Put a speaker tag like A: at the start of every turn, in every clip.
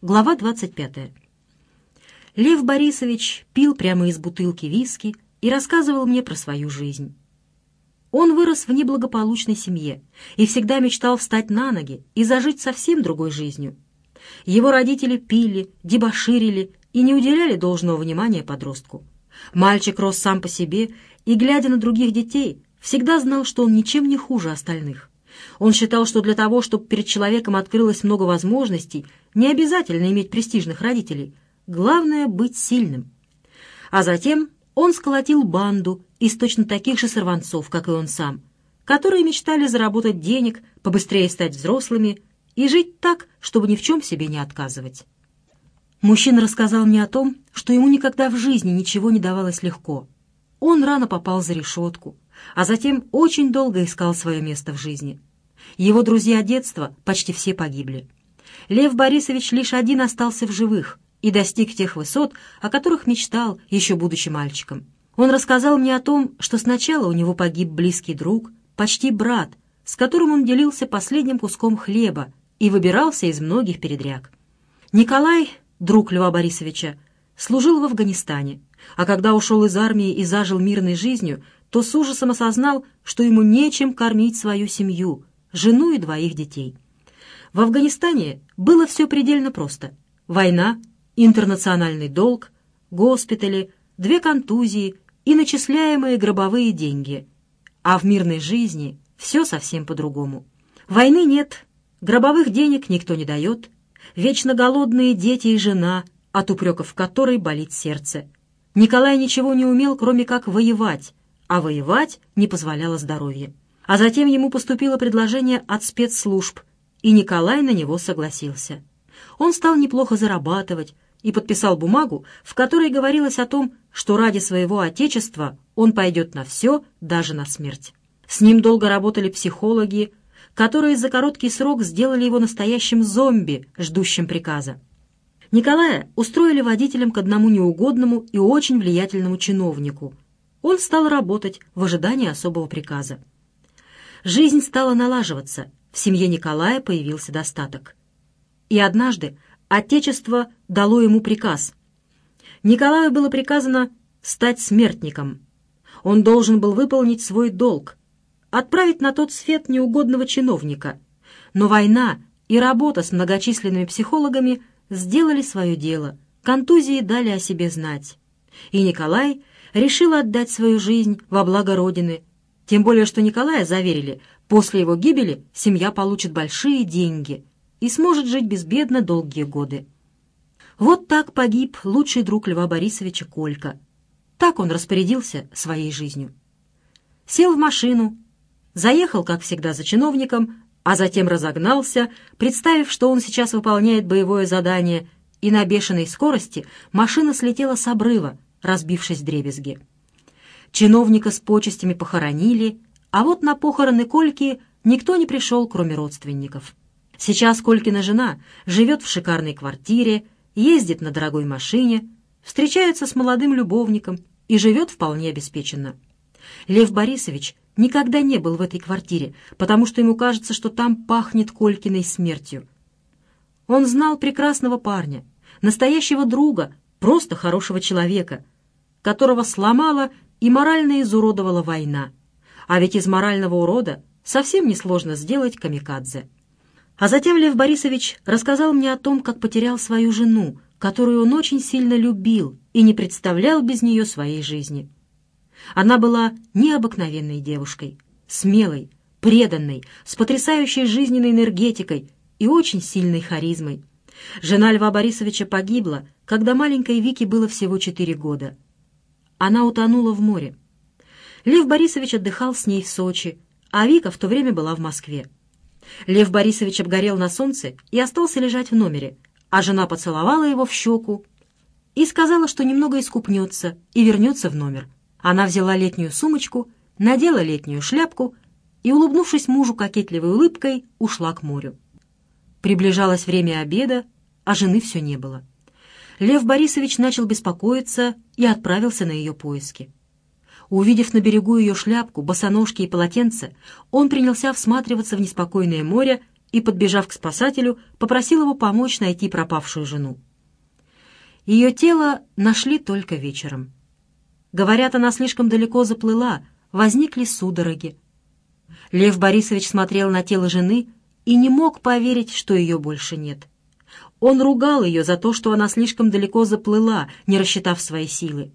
A: Глава 25. Лев Борисович пил прямо из бутылки виски и рассказывал мне про свою жизнь. Он вырос в неблагополучной семье и всегда мечтал встать на ноги и зажить совсем другой жизнью. Его родители пили, дебоширили и не уделяли должного внимания подростку. Мальчик рос сам по себе и, глядя на других детей, всегда знал, что он ничем не хуже остальных. Он считал, что для того, чтобы перед человеком открылось много возможностей, не обязательно иметь престижных родителей. Главное — быть сильным. А затем он сколотил банду из точно таких же сорванцов, как и он сам, которые мечтали заработать денег, побыстрее стать взрослыми и жить так, чтобы ни в чем себе не отказывать. Мужчина рассказал мне о том, что ему никогда в жизни ничего не давалось легко. Он рано попал за решетку, а затем очень долго искал свое место в жизни. Его друзья детства почти все погибли. Лев Борисович лишь один остался в живых и достиг тех высот, о которых мечтал, еще будучи мальчиком. Он рассказал мне о том, что сначала у него погиб близкий друг, почти брат, с которым он делился последним куском хлеба и выбирался из многих передряг. Николай, друг Льва Борисовича, служил в Афганистане, а когда ушел из армии и зажил мирной жизнью, то с ужасом осознал, что ему нечем кормить свою семью, жену и двоих детей. В Афганистане было все предельно просто. Война, интернациональный долг, госпитали, две контузии и начисляемые гробовые деньги. А в мирной жизни все совсем по-другому. Войны нет, гробовых денег никто не дает, вечно голодные дети и жена, от упреков которой болит сердце. Николай ничего не умел, кроме как воевать, а воевать не позволяло здоровье. А затем ему поступило предложение от спецслужб, и Николай на него согласился. Он стал неплохо зарабатывать и подписал бумагу, в которой говорилось о том, что ради своего отечества он пойдет на все, даже на смерть. С ним долго работали психологи, которые за короткий срок сделали его настоящим зомби, ждущим приказа. Николая устроили водителем к одному неугодному и очень влиятельному чиновнику. Он стал работать в ожидании особого приказа. Жизнь стала налаживаться, в семье Николая появился достаток. И однажды Отечество дало ему приказ. Николаю было приказано стать смертником. Он должен был выполнить свой долг, отправить на тот свет неугодного чиновника. Но война и работа с многочисленными психологами сделали свое дело, контузии дали о себе знать. И Николай решил отдать свою жизнь во благо Родины, тем более, что Николая заверили, после его гибели семья получит большие деньги и сможет жить безбедно долгие годы. Вот так погиб лучший друг Льва Борисовича Колька. Так он распорядился своей жизнью. Сел в машину, заехал, как всегда, за чиновником, а затем разогнался, представив, что он сейчас выполняет боевое задание, и на бешеной скорости машина слетела с обрыва, разбившись в дребезги. Чиновника с почестями похоронили, а вот на похороны Кольки никто не пришел, кроме родственников. Сейчас Колькина жена живет в шикарной квартире, ездит на дорогой машине, встречается с молодым любовником и живет вполне обеспеченно. Лев Борисович никогда не был в этой квартире, потому что ему кажется, что там пахнет Колькиной смертью. Он знал прекрасного парня, настоящего друга, просто хорошего человека, которого сломала и морально изуродовала война. А ведь из морального урода совсем несложно сделать камикадзе. А затем Лев Борисович рассказал мне о том, как потерял свою жену, которую он очень сильно любил и не представлял без нее своей жизни. Она была необыкновенной девушкой, смелой, преданной, с потрясающей жизненной энергетикой и очень сильной харизмой. Жена Льва Борисовича погибла, когда маленькой Вике было всего четыре года. Она утонула в море. Лев Борисович отдыхал с ней в Сочи, а Вика в то время была в Москве. Лев Борисович обгорел на солнце и остался лежать в номере, а жена поцеловала его в щеку и сказала, что немного искупнется и вернется в номер. Она взяла летнюю сумочку, надела летнюю шляпку и, улыбнувшись мужу кокетливой улыбкой, ушла к морю. Приближалось время обеда, а жены все не было. Лев Борисович начал беспокоиться и отправился на ее поиски. Увидев на берегу ее шляпку, босоножки и полотенце, он принялся всматриваться в неспокойное море и, подбежав к спасателю, попросил его помочь найти пропавшую жену. Ее тело нашли только вечером. Говорят, она слишком далеко заплыла, возникли судороги. Лев Борисович смотрел на тело жены и не мог поверить, что ее больше нет. Он ругал ее за то, что она слишком далеко заплыла, не рассчитав свои силы.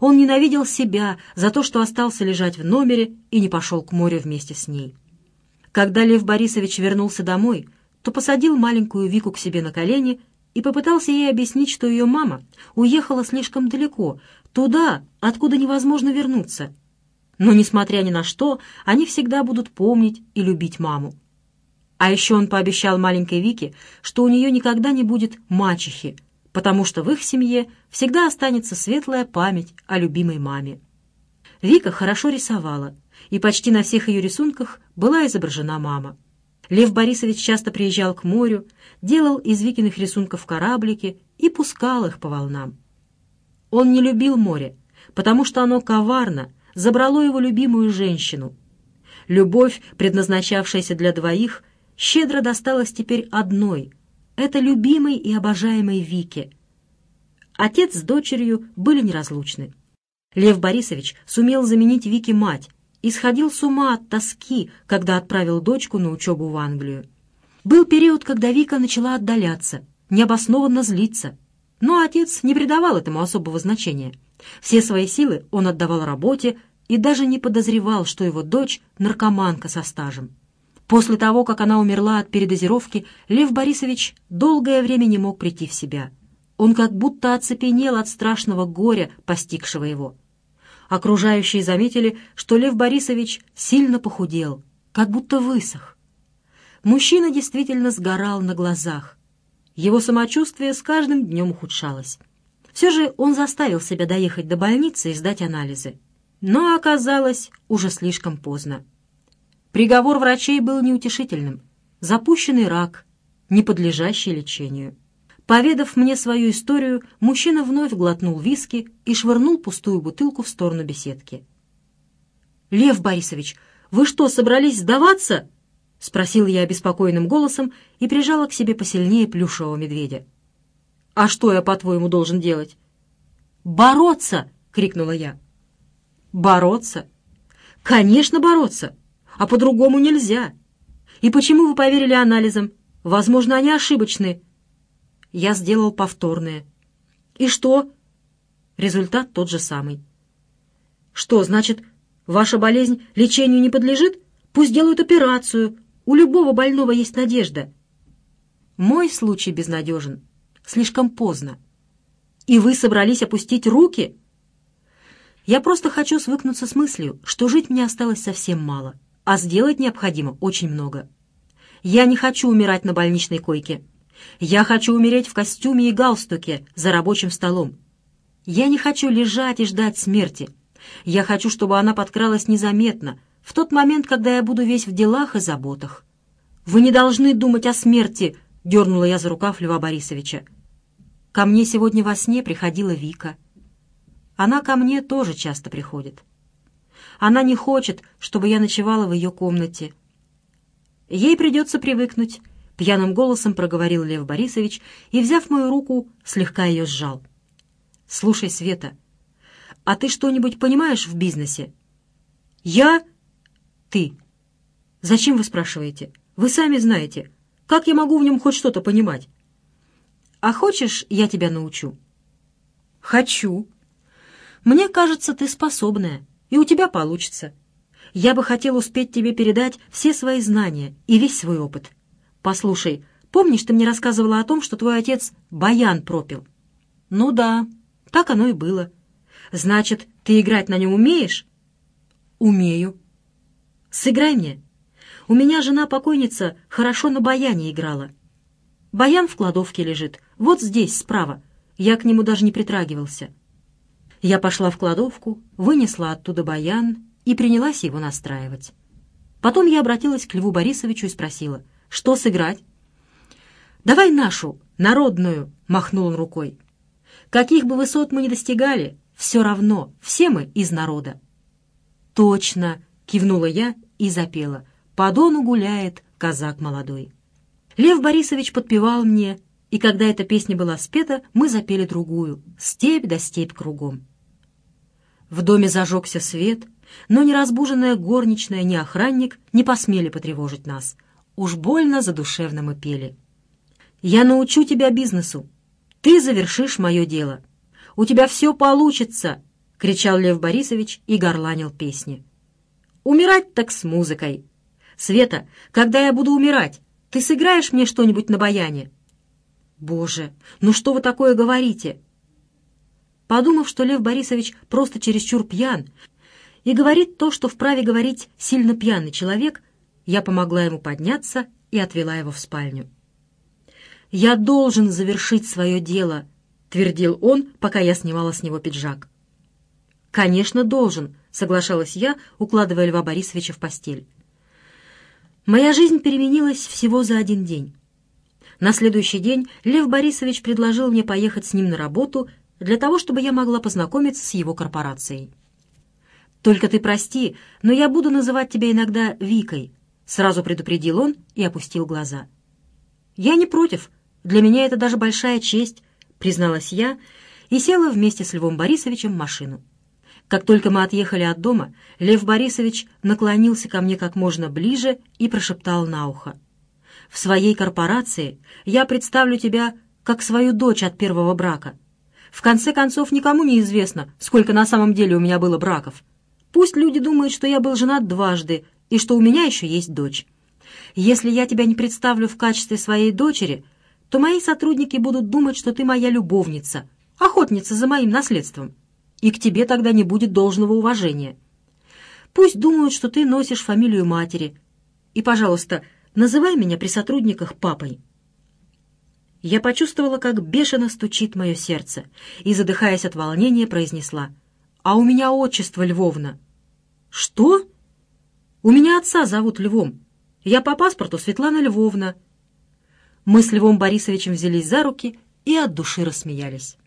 A: Он ненавидел себя за то, что остался лежать в номере и не пошел к морю вместе с ней. Когда Лев Борисович вернулся домой, то посадил маленькую Вику к себе на колени и попытался ей объяснить, что ее мама уехала слишком далеко, туда, откуда невозможно вернуться. Но, несмотря ни на что, они всегда будут помнить и любить маму. А еще он пообещал маленькой Вике, что у нее никогда не будет мачехи, потому что в их семье всегда останется светлая память о любимой маме. Вика хорошо рисовала, и почти на всех ее рисунках была изображена мама. Лев Борисович часто приезжал к морю, делал из Викиных рисунков кораблики и пускал их по волнам. Он не любил море, потому что оно коварно, забрало его любимую женщину. Любовь, предназначавшаяся для двоих, щедро досталась теперь одной — это любимой и обожаемой Вике. Отец с дочерью были неразлучны. Лев Борисович сумел заменить Вике мать и сходил с ума от тоски, когда отправил дочку на учебу в Англию. Был период, когда Вика начала отдаляться, необоснованно злиться. Но отец не придавал этому особого значения. Все свои силы он отдавал работе и даже не подозревал, что его дочь — наркоманка со стажем. После того, как она умерла от передозировки, Лев Борисович долгое время не мог прийти в себя. Он как будто оцепенел от страшного горя, постигшего его. Окружающие заметили, что Лев Борисович сильно похудел, как будто высох. Мужчина действительно сгорал на глазах. Его самочувствие с каждым днем ухудшалось. Все же он заставил себя доехать до больницы и сдать анализы. Но оказалось уже слишком поздно. Приговор врачей был неутешительным. Запущенный рак, не подлежащий лечению. Поведав мне свою историю, мужчина вновь глотнул виски и швырнул пустую бутылку в сторону беседки. «Лев Борисович, вы что, собрались сдаваться?» — спросил я обеспокоенным голосом и прижала к себе посильнее плюшевого медведя. «А что я, по-твоему, должен делать?» «Бороться!» — крикнула я. «Бороться? Конечно, бороться! А по-другому нельзя. И почему вы поверили анализам? Возможно, они ошибочны. Я сделал повторные. И что? Результат тот же самый. Что, значит, ваша болезнь лечению не подлежит? Пусть делают операцию. У любого больного есть надежда. Мой случай безнадежен. Слишком поздно. И вы собрались опустить руки? Я просто хочу свыкнуться с мыслью, что жить мне осталось совсем мало а сделать необходимо очень много. Я не хочу умирать на больничной койке. Я хочу умереть в костюме и галстуке за рабочим столом. Я не хочу лежать и ждать смерти. Я хочу, чтобы она подкралась незаметно, в тот момент, когда я буду весь в делах и заботах. «Вы не должны думать о смерти!» — дернула я за рукав Льва Борисовича. Ко мне сегодня во сне приходила Вика. Она ко мне тоже часто приходит. Она не хочет, чтобы я ночевала в ее комнате. Ей придется привыкнуть, — пьяным голосом проговорил Лев Борисович и, взяв мою руку, слегка ее сжал. «Слушай, Света, а ты что-нибудь понимаешь в бизнесе?» «Я?» «Ты. Зачем вы спрашиваете? Вы сами знаете. Как я могу в нем хоть что-то понимать?» «А хочешь, я тебя научу?» «Хочу. Мне кажется, ты способная и у тебя получится. Я бы хотел успеть тебе передать все свои знания и весь свой опыт. Послушай, помнишь, ты мне рассказывала о том, что твой отец баян пропил? Ну да, так оно и было. Значит, ты играть на нем умеешь? Умею. Сыграй мне. У меня жена-покойница хорошо на баяне играла. Баян в кладовке лежит, вот здесь, справа. Я к нему даже не притрагивался. Я пошла в кладовку, вынесла оттуда баян и принялась его настраивать. Потом я обратилась к Льву Борисовичу и спросила, что сыграть? «Давай нашу, народную», — махнул он рукой. «Каких бы высот мы ни достигали, все равно, все мы из народа». «Точно», — кивнула я и запела. «По дону гуляет казак молодой». Лев Борисович подпевал мне, и когда эта песня была спета, мы запели другую «Степь да степь кругом». В доме зажегся свет, но ни разбуженная горничная, ни охранник не посмели потревожить нас. Уж больно задушевно мы пели. «Я научу тебя бизнесу. Ты завершишь мое дело. У тебя все получится!» — кричал Лев Борисович и горланил песни. «Умирать так с музыкой. Света, когда я буду умирать, ты сыграешь мне что-нибудь на баяне?» «Боже, ну что вы такое говорите?» Подумав, что Лев Борисович просто чересчур пьян и говорит то, что вправе говорить сильно пьяный человек, я помогла ему подняться и отвела его в спальню. «Я должен завершить свое дело», — твердил он, пока я снимала с него пиджак. «Конечно, должен», — соглашалась я, укладывая Льва Борисовича в постель. Моя жизнь переменилась всего за один день. На следующий день Лев Борисович предложил мне поехать с ним на работу для того, чтобы я могла познакомиться с его корпорацией. «Только ты прости, но я буду называть тебя иногда Викой», — сразу предупредил он и опустил глаза. «Я не против. Для меня это даже большая честь», — призналась я и села вместе с Львом Борисовичем в машину. Как только мы отъехали от дома, Лев Борисович наклонился ко мне как можно ближе и прошептал на ухо. «В своей корпорации я представлю тебя как свою дочь от первого брака. В конце концов, никому не известно, сколько на самом деле у меня было браков. Пусть люди думают, что я был женат дважды и что у меня еще есть дочь. Если я тебя не представлю в качестве своей дочери, то мои сотрудники будут думать, что ты моя любовница, охотница за моим наследством, и к тебе тогда не будет должного уважения. Пусть думают, что ты носишь фамилию матери. И, пожалуйста, называй меня при сотрудниках папой». Я почувствовала, как бешено стучит мое сердце, и, задыхаясь от волнения, произнесла. «А у меня отчество Львовна». «Что?» «У меня отца зовут Львом. Я по паспорту Светлана Львовна». Мы с Львом Борисовичем взялись за руки и от души рассмеялись.